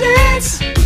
dance.